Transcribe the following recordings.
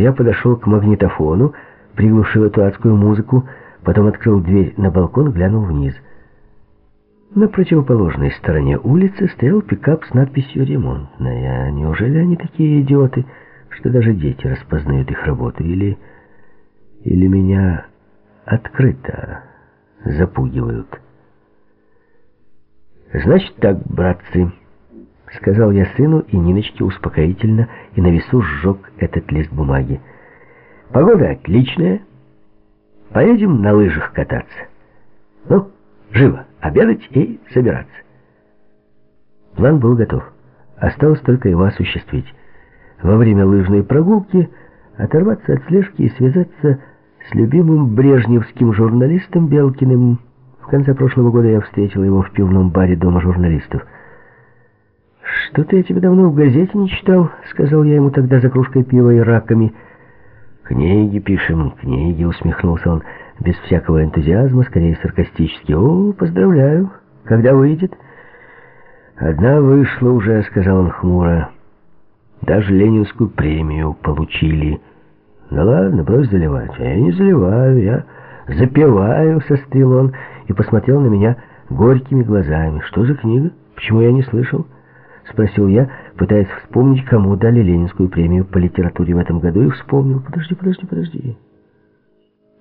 Я подошел к магнитофону, приглушил эту адскую музыку, потом открыл дверь на балкон, глянул вниз. На противоположной стороне улицы стоял пикап с надписью «Ремонтная». Неужели они такие идиоты, что даже дети распознают их работу? Или, или меня открыто запугивают? «Значит так, братцы», — сказал я сыну и Ниночке успокоительно, и на весу сжег этот лист бумаги. «Погода отличная. Поедем на лыжах кататься. Ну, живо, обедать и собираться». План был готов. Осталось только его осуществить. Во время лыжной прогулки оторваться от слежки и связаться с любимым брежневским журналистом Белкиным, в конце прошлого года я встретил его в пивном баре Дома журналистов. «Что-то я тебя давно в газете не читал», — сказал я ему тогда за кружкой пива и раками. «Книги пишем, книги», — усмехнулся он, без всякого энтузиазма, скорее саркастически. «О, поздравляю. Когда выйдет?» «Одна вышла уже», — сказал он хмуро. «Даже Ленинскую премию получили». «Да ладно, брось заливать». «А я не заливаю, я запиваю», — сострил он и посмотрел на меня горькими глазами. «Что за книга? Почему я не слышал?» Спросил я, пытаясь вспомнить, кому дали Ленинскую премию по литературе в этом году, и вспомнил. «Подожди, подожди, подожди.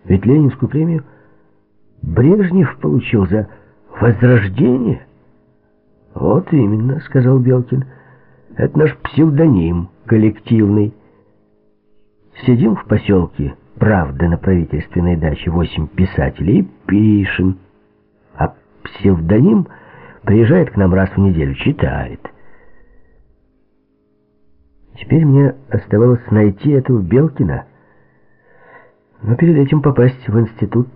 Ведь Ленинскую премию Брежнев получил за возрождение?» «Вот именно», — сказал Белкин. «Это наш псевдоним коллективный. Сидим в поселке, правда, на правительственной даче, восемь писателей, пишем» псевдоним, приезжает к нам раз в неделю, читает. Теперь мне оставалось найти этого Белкина, но перед этим попасть в институт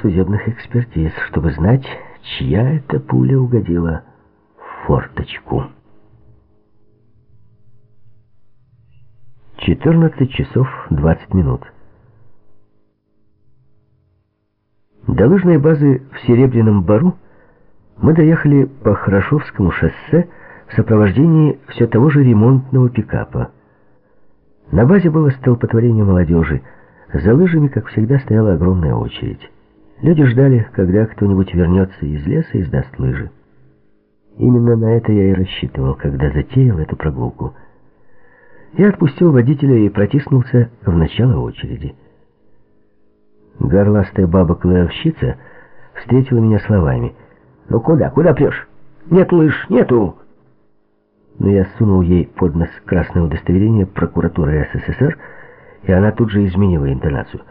судебных экспертиз, чтобы знать, чья эта пуля угодила в форточку. 14 часов 20 минут. До лыжной базы в Серебряном Бару мы доехали по Хорошовскому шоссе в сопровождении все того же ремонтного пикапа. На базе было столпотворение молодежи. За лыжами, как всегда, стояла огромная очередь. Люди ждали, когда кто-нибудь вернется из леса и сдаст лыжи. Именно на это я и рассчитывал, когда затеял эту прогулку. Я отпустил водителя и протиснулся в начало очереди. Горластая баба-клеовщица встретила меня словами — «Ну куда? Куда прешь? Нет лыж, нету!» Но я сунул ей под нос красное удостоверение прокуратуры СССР, и она тут же изменила интонацию.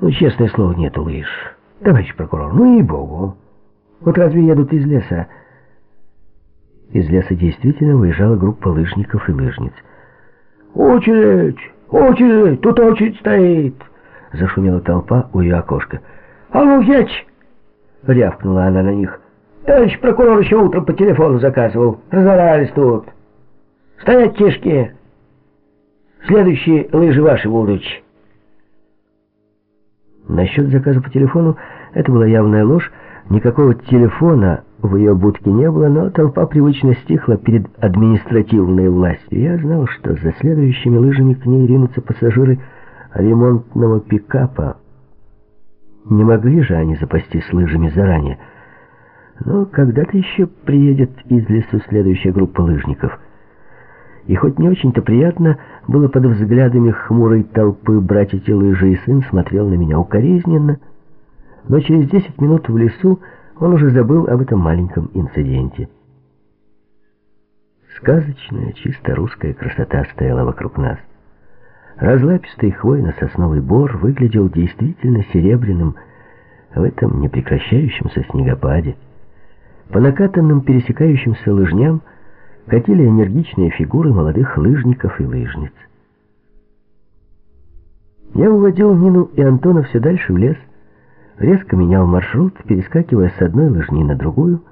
«Ну, честное слово, нету лыж. Товарищ прокурор, ну и богу. Вот разве едут из леса?» Из леса действительно выезжала группа лыжников и лыжниц. «Очередь! Очередь! Тут очередь стоит!» Зашумела толпа у ее окошка. «А ну, ять!» — рявкнула она на них. Товарищ прокурор еще утром по телефону заказывал. Разорались тут. Стоять тишки. Следующие лыжи ваши будут. Насчет заказа по телефону это была явная ложь. Никакого телефона в ее будке не было, но толпа привычно стихла перед административной властью. Я знал, что за следующими лыжами к ней ринутся пассажиры ремонтного пикапа. Не могли же они запастись лыжами заранее. Но когда-то еще приедет из лесу следующая группа лыжников. И хоть не очень-то приятно было под взглядами хмурой толпы брать эти лыжи, и сын смотрел на меня укоризненно, но через десять минут в лесу он уже забыл об этом маленьком инциденте. Сказочная, чисто русская красота стояла вокруг нас. Разлапистый хвойно-сосновый бор выглядел действительно серебряным в этом непрекращающемся снегопаде. По накатанным пересекающимся лыжням катили энергичные фигуры молодых лыжников и лыжниц. Я уводил Нину и Антона все дальше в лес, резко менял маршрут, перескакивая с одной лыжни на другую,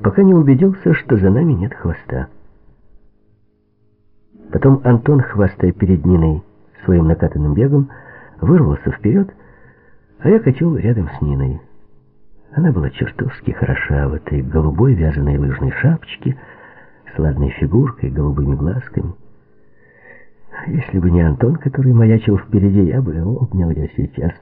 пока не убедился, что за нами нет хвоста. Потом Антон, хвастая перед Ниной своим накатанным бегом, вырвался вперед, а я катил рядом с Ниной. Она была чертовски хороша в этой голубой вязаной лыжной шапочке, с ладной фигуркой, голубыми глазками. Если бы не Антон, который маячил впереди, я бы обнял ее сейчас.